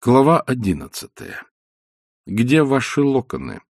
Глава одиннадцатая. Где ваши локоны?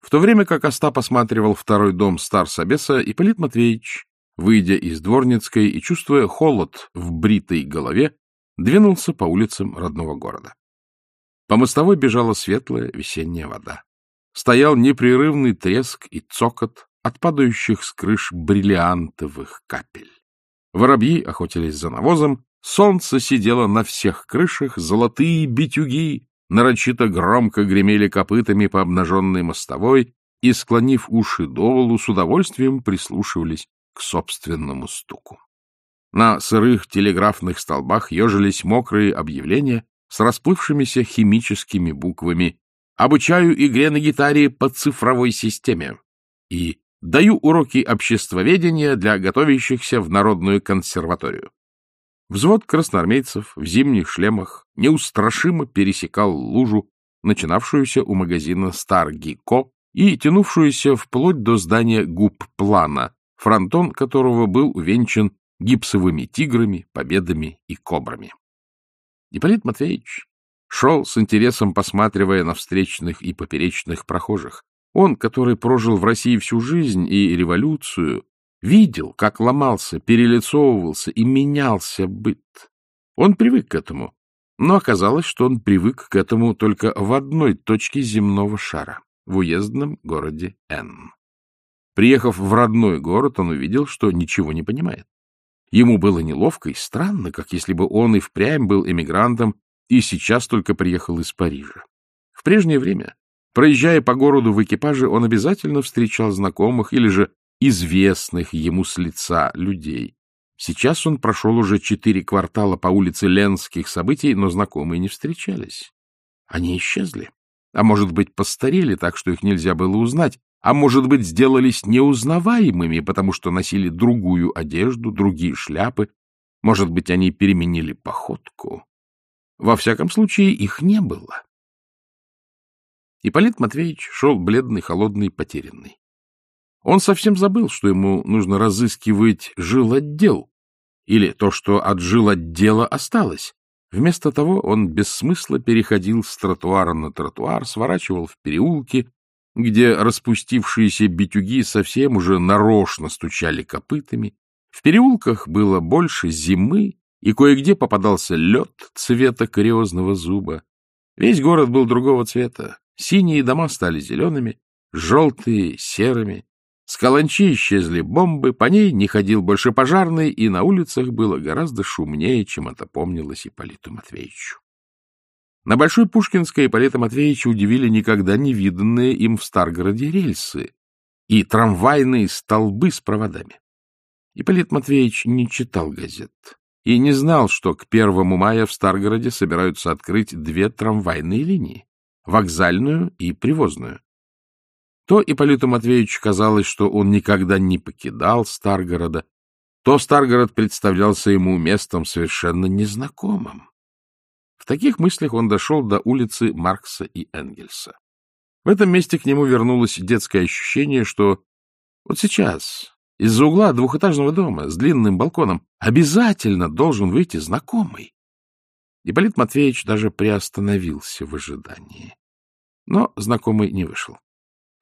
В то время как Остап осматривал второй дом Старсобеса, Ипполит Матвеевич, выйдя из Дворницкой и чувствуя холод в бритой голове, двинулся по улицам родного города. По мостовой бежала светлая весенняя вода. Стоял непрерывный треск и цокот от падающих с крыш бриллиантовых капель. Воробьи охотились за навозом, Солнце сидело на всех крышах, золотые битюги нарочито громко гремели копытами по обнаженной мостовой и, склонив уши долу, с удовольствием прислушивались к собственному стуку. На сырых телеграфных столбах ежились мокрые объявления с расплывшимися химическими буквами «Обучаю игре на гитаре по цифровой системе» и «Даю уроки обществоведения для готовящихся в Народную консерваторию». Взвод красноармейцев в зимних шлемах неустрашимо пересекал лужу, начинавшуюся у магазина «Старгико» и тянувшуюся вплоть до здания губ-плана, фронтон которого был увенчан гипсовыми тиграми, победами и кобрами. Ипполит Матвеевич шел с интересом, посматривая на встречных и поперечных прохожих. Он, который прожил в России всю жизнь и революцию, видел, как ломался, перелицовывался и менялся быт. Он привык к этому, но оказалось, что он привык к этому только в одной точке земного шара, в уездном городе Н. Приехав в родной город, он увидел, что ничего не понимает. Ему было неловко и странно, как если бы он и впрямь был эмигрантом и сейчас только приехал из Парижа. В прежнее время, проезжая по городу в экипаже, он обязательно встречал знакомых или же известных ему с лица людей. Сейчас он прошел уже четыре квартала по улице Ленских событий, но знакомые не встречались. Они исчезли. А может быть, постарели так, что их нельзя было узнать, а может быть, сделались неузнаваемыми, потому что носили другую одежду, другие шляпы. Может быть, они переменили походку. Во всяком случае, их не было. Ипполит Матвеевич шел бледный, холодный, потерянный. Он совсем забыл, что ему нужно разыскивать жилотдел, или то, что от жилотдела осталось. Вместо того он без смысла переходил с тротуара на тротуар, сворачивал в переулки, где распустившиеся битюги совсем уже нарочно стучали копытами. В переулках было больше зимы, и кое-где попадался лед цвета кариозного зуба. Весь город был другого цвета. Синие дома стали зелеными, желтые — серыми, с каланчи исчезли бомбы, по ней не ходил больше пожарный, и на улицах было гораздо шумнее, чем это помнилось Ипполиту Матвеевичу. На Большой Пушкинской Ипполита Матвеевича удивили никогда не виданные им в Старгороде рельсы и трамвайные столбы с проводами. Ипполит Матвеевич не читал газет и не знал, что к первому мая в Старгороде собираются открыть две трамвайные линии — вокзальную и привозную. То Ипполиту Матвеевичу казалось, что он никогда не покидал Старгорода, то Старгород представлялся ему местом совершенно незнакомым. В таких мыслях он дошел до улицы Маркса и Энгельса. В этом месте к нему вернулось детское ощущение, что вот сейчас из-за угла двухэтажного дома с длинным балконом обязательно должен выйти знакомый. Ипполит Матвеевич даже приостановился в ожидании. Но знакомый не вышел.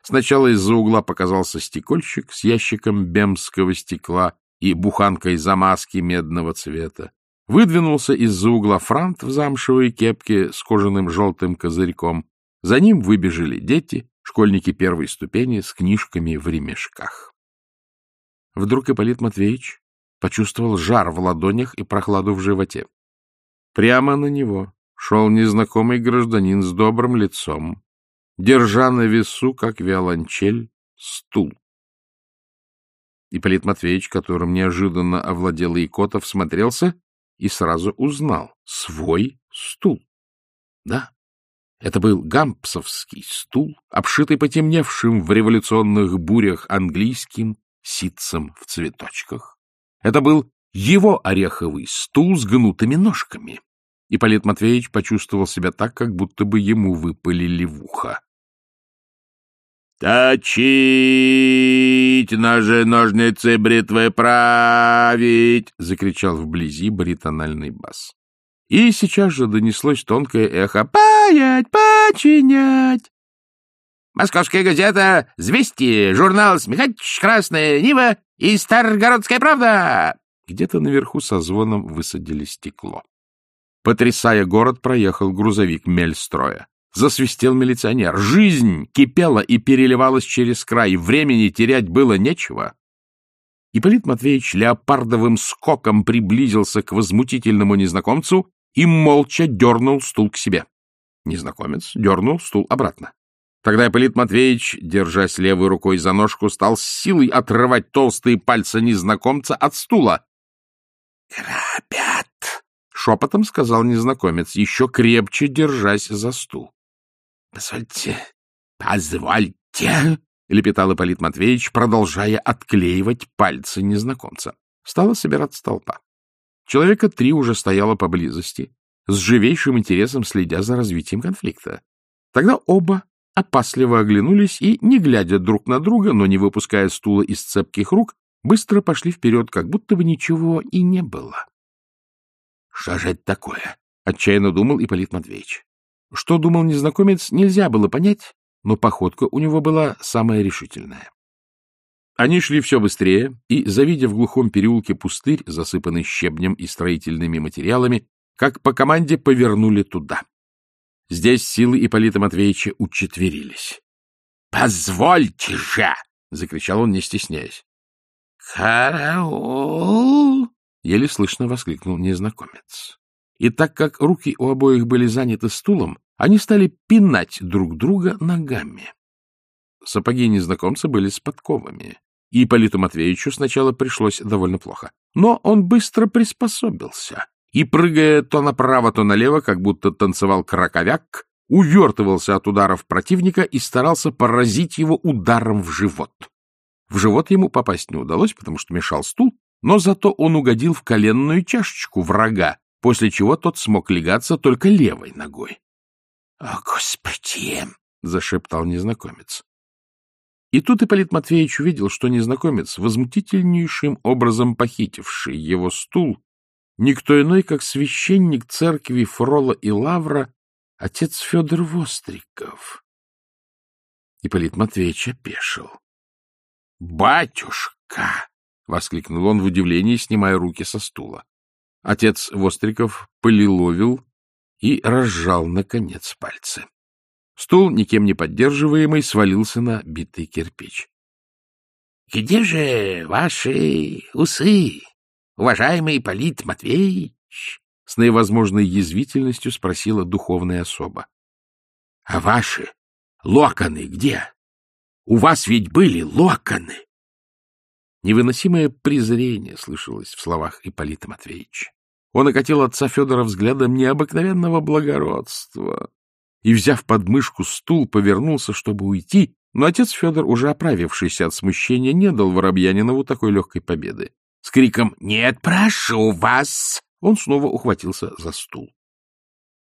Сначала из-за угла показался стекольщик с ящиком бемского стекла и буханкой замазки медного цвета. Выдвинулся из-за угла франт в замшевой кепке с кожаным желтым козырьком. За ним выбежали дети, школьники первой ступени с книжками в ремешках. Вдруг Ипполит Матвеевич почувствовал жар в ладонях и прохладу в животе. Прямо на него шел незнакомый гражданин с добрым лицом, держа на весу, как виолончель, стул. Ипполит Матвеевич, которым неожиданно овладел Икотов, смотрелся и сразу узнал свой стул. Да, это был гампсовский стул, обшитый потемневшим в революционных бурях английским ситцем в цветочках. Это был его ореховый стул с гнутыми ножками. Ипполит Матвеевич почувствовал себя так, как будто бы ему выпалили в. «Точить ножи, ножницы, бритвы править!» — закричал вблизи баритональный бас. И сейчас же донеслось тонкое эхо «Паять! Починять!» «Московская газета, «Звести», журнал «Смехач», «Красная Нива» и «Старгородская правда». Где-то наверху со звоном высадили стекло. Потрясая город, проехал грузовик мельстроя. Засвистел милиционер. Жизнь кипела и переливалась через край. Времени терять было нечего. Ипполит Матвеевич леопардовым скоком приблизился к возмутительному незнакомцу и молча дернул стул к себе. Незнакомец дернул стул обратно. Тогда Ипполит Матвеевич, держась левой рукой за ножку, стал с силой отрывать толстые пальцы незнакомца от стула. — Грабят! — шепотом сказал незнакомец, еще крепче держась за стул. — Позвольте, позвольте, — лепетал Ипполит Матвеевич, продолжая отклеивать пальцы незнакомца. Стала собираться толпа. Человека три уже стояло поблизости, с живейшим интересом следя за развитием конфликта. Тогда оба опасливо оглянулись и, не глядя друг на друга, но не выпуская стула из цепких рук, быстро пошли вперед, как будто бы ничего и не было. — Что же это такое? — отчаянно думал Ипполит Матвеевич. Что думал незнакомец, нельзя было понять, но походка у него была самая решительная. Они шли все быстрее, и, завидя в глухом переулке пустырь, засыпанный щебнем и строительными материалами, как по команде повернули туда. Здесь силы Ипполита Матвеевича учетверились. — Позвольте же! — закричал он, не стесняясь. — Караул! — еле слышно воскликнул незнакомец. И так как руки у обоих были заняты стулом, они стали пинать друг друга ногами. Сапоги незнакомца были с подковами, и Ипполиту Матвеевичу сначала пришлось довольно плохо. Но он быстро приспособился и, прыгая то направо, то налево, как будто танцевал краковяк, увертывался от ударов противника и старался поразить его ударом в живот. В живот ему попасть не удалось, потому что мешал стул, но зато он угодил в коленную чашечку врага, после чего тот смог легаться только левой ногой. — О, Господи! — зашептал незнакомец. И тут Ипполит Матвеевич увидел, что незнакомец, возмутительнейшим образом похитивший его стул, никто иной, как священник церкви Фрола и Лавра, отец Федор Востриков. Ипполит Матвеевич опешил. — Батюшка! — воскликнул он в удивлении, снимая руки со стула. Отец Востриков полиловил и разжал, наконец, пальцы. Стул, никем не поддерживаемый, свалился на битый кирпич. — Где же ваши усы, уважаемый Полит Матвеевич? — с наивозможной язвительностью спросила духовная особа. — А ваши локоны где? У вас ведь были локоны! Невыносимое презрение слышалось в словах Ипполита Матвеевича. Он окатил отца Федора взглядом необыкновенного благородства и, взяв под мышку стул, повернулся, чтобы уйти, но отец Федор, уже оправившийся от смущения, не дал Воробьянинову такой легкой победы. С криком «Нет, прошу вас!» он снова ухватился за стул.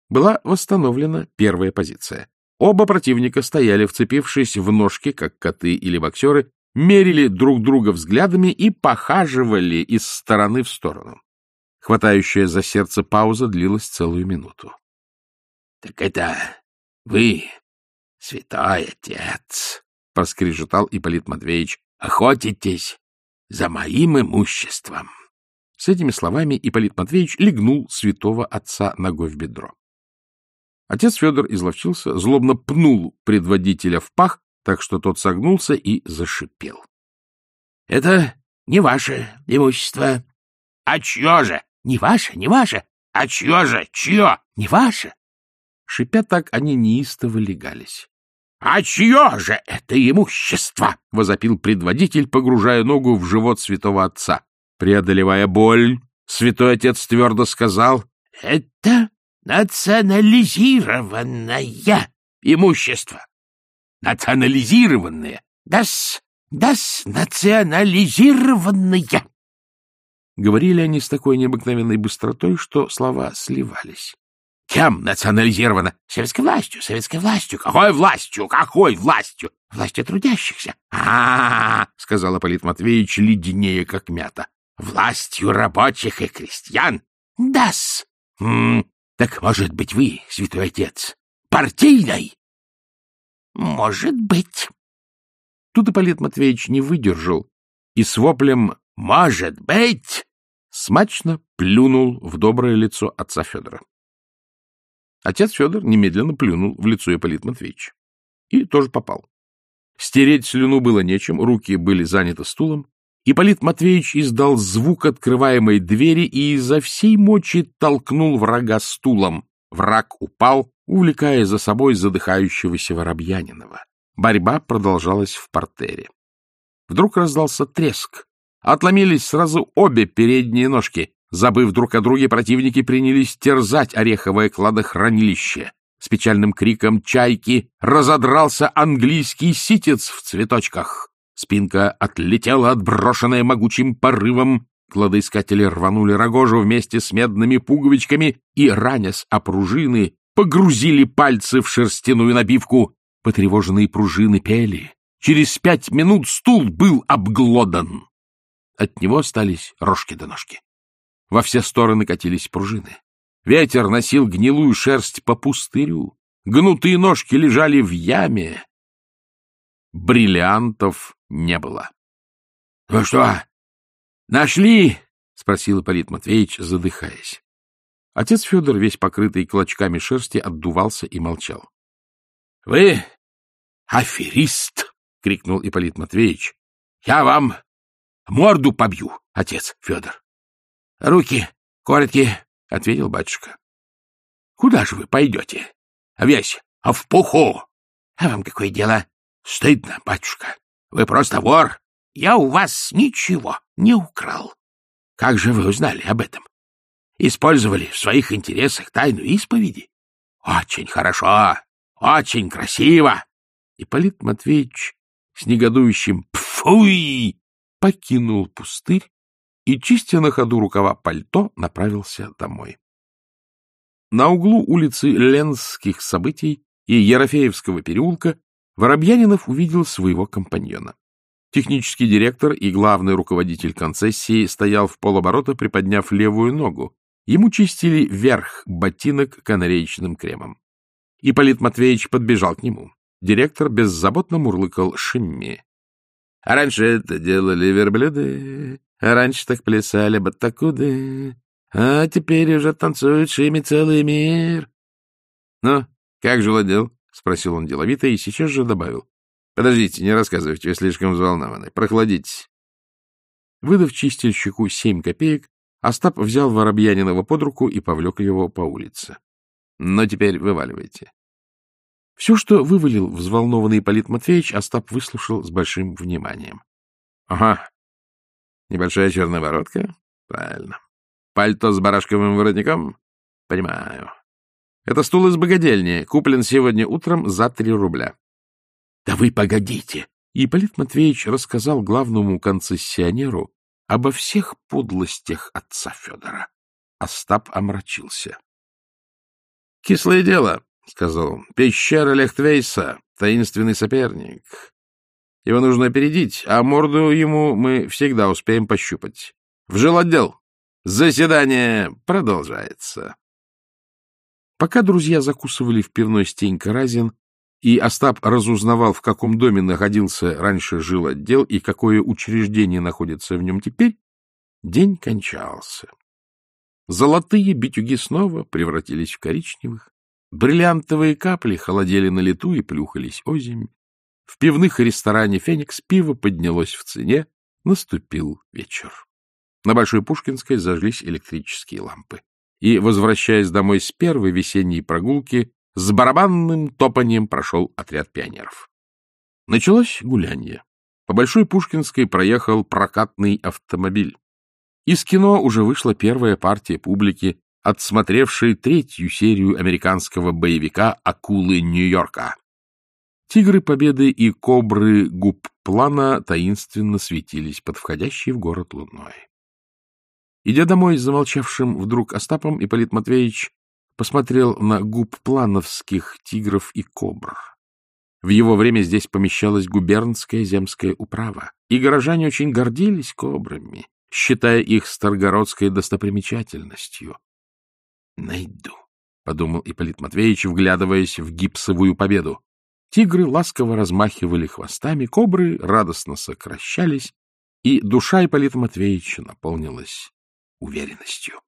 Была восстановлена первая позиция. Оба противника стояли, вцепившись в ножки, как коты или боксеры, мерили друг друга взглядами и похаживали из стороны в сторону. Хватающая за сердце пауза длилась целую минуту. — Так это вы, святой отец, — проскрежетал Ипполит Матвеевич, — охотитесь за моим имуществом. С этими словами Ипполит Матвеевич легнул святого отца ногой в бедро. Отец Федор изловчился, злобно пнул предводителя в пах, так что тот согнулся и зашипел. — Это не ваше имущество. — А чье же? — Не ваше, не ваше. — А чье же? Чье? — Не ваше. Шипя так, они неистово легались. — А чье же это имущество? — возопил предводитель, погружая ногу в живот святого отца. Преодолевая боль, святой отец твердо сказал, — Это национализированное имущество. Национализированное. Да-с, да-с, национализированное. Говорили они с такой необыкновенной быстротой, что слова сливались. Кем национализировано? Советской властью, советской властью. Какой властью? Какой властью? Властью трудящихся. А, -а, -а, сказала Полит Матвеевич, леденее как мята. Властью рабочих и крестьян. Да-с, — Хм, так, может быть, вы, святой отец, партийный? — Может быть. Тут Ипполит Матвеевич не выдержал и с воплем «Может быть!» смачно плюнул в доброе лицо отца Федора. Отец Федор немедленно плюнул в лицо Ипполита Матвеевича. И тоже попал. Стереть слюну было нечем, руки были заняты стулом. Ипполит Матвеевич издал звук открываемой двери и изо всей мочи толкнул врага стулом. Враг упал, увлекая за собой задыхающегося Воробьянинова. Борьба продолжалась в портере. Вдруг раздался треск. Отломились сразу обе передние ножки. Забыв друг о друге, противники принялись терзать ореховое кладохранилище. С печальным криком чайки разодрался английский ситец в цветочках. Спинка отлетела, отброшенная могучим порывом. Кладоискатели рванули рогожу вместе с медными пуговичками и, ранясь о пружины, погрузили пальцы в шерстяную набивку. Потревоженные пружины пели. Через пять минут стул был обглодан. От него остались рожки до ножки. Во все стороны катились пружины. Ветер носил гнилую шерсть по пустырю. Гнутые ножки лежали в яме. Бриллиантов не было. — Ну что, нашли? — спросил Ипполит Матвеевич, задыхаясь. Отец Федор, весь покрытый клочками шерсти, отдувался и молчал. — Вы аферист! — крикнул Ипполит Матвеевич. — Я вам морду побью, отец Федор. — Руки короткие, — ответил батюшка. — Куда же вы пойдете? — Весь а в пуху. — А вам какое дело? — Стыдно, батюшка. Вы просто вор. Я у вас ничего не украл. — Как же вы узнали об этом? Использовали в своих интересах тайну исповеди? — Очень хорошо, очень красиво. Ипполит Матвеевич с негодующим «Пфуй!» покинул пустырь и, чистя на ходу рукава пальто, направился домой. На углу улицы Ленских событий и Ерофеевского переулка Воробьянинов увидел своего компаньона. Технический директор и главный руководитель концессии стоял в полоборота, приподняв левую ногу. Ему чистили верх ботинок канареечным кремом. Ипполит Матвеевич подбежал к нему. Директор беззаботно мурлыкал Шимми. — А раньше это делали верблюды, а раньше так плясали батакуды, а теперь уже танцует шими целый мир. — Ну, как же владел? — спросил он деловито и сейчас же добавил. — Подождите, не рассказывайте, вы слишком взволнованы. Прохладитесь. Выдав чистильщику семь копеек, Остап взял Воробьянинова под руку и повлек его по улице. — Но теперь вываливайте. Все, что вывалил взволнованный Ипполит Матвеевич, Остап выслушал с большим вниманием. — Ага, Небольшая черноворотка? Правильно. Пальто с барашковым воротником? Понимаю. Это стул из богадельни, куплен сегодня утром за три рубля. Да вы погодите! И Полит Матвеевич рассказал главному концессионеру обо всех подлостях отца Федора. Остап омрачился. — Кислое дело, — сказал он. — Пещера Лехтвейса, таинственный соперник. Его нужно опередить, а морду ему мы всегда успеем пощупать. В жилотдел. Заседание продолжается. Пока друзья закусывали в пивной Стенька Разин, и Остап разузнавал, в каком доме находился раньше жилотдел и какое учреждение находится в нем теперь, день кончался. Золотые битюги снова превратились в коричневых, бриллиантовые капли холодели на лету и плюхались озимь, в пивных и ресторане «Феникс» пиво поднялось в цене, наступил вечер. На Большой Пушкинской зажглись электрические лампы. И, возвращаясь домой с первой весенней прогулки, с барабанным топанием прошел отряд пионеров. Началось гулянье. По Большой Пушкинской проехал прокатный автомобиль. Из кино уже вышла первая партия публики, отсмотревшей третью серию американского боевика «Акулы Нью-Йорка». Тигры Победы и кобры губ плана таинственно светились под входящей в город луной. Идя домой с замолчавшим вдруг Остапом, Ипполит Матвеевич посмотрел на губ плановских тигров и кобр. В его время здесь помещалась губернская земская управа, и горожане очень гордились кобрами, считая их старгородской достопримечательностью. найду, — подумал Ипполит Матвеевич, вглядываясь в гипсовую победу. Тигры ласково размахивали хвостами, кобры радостно сокращались, и душа Ипполита Матвеевича наполнилась уверенностью.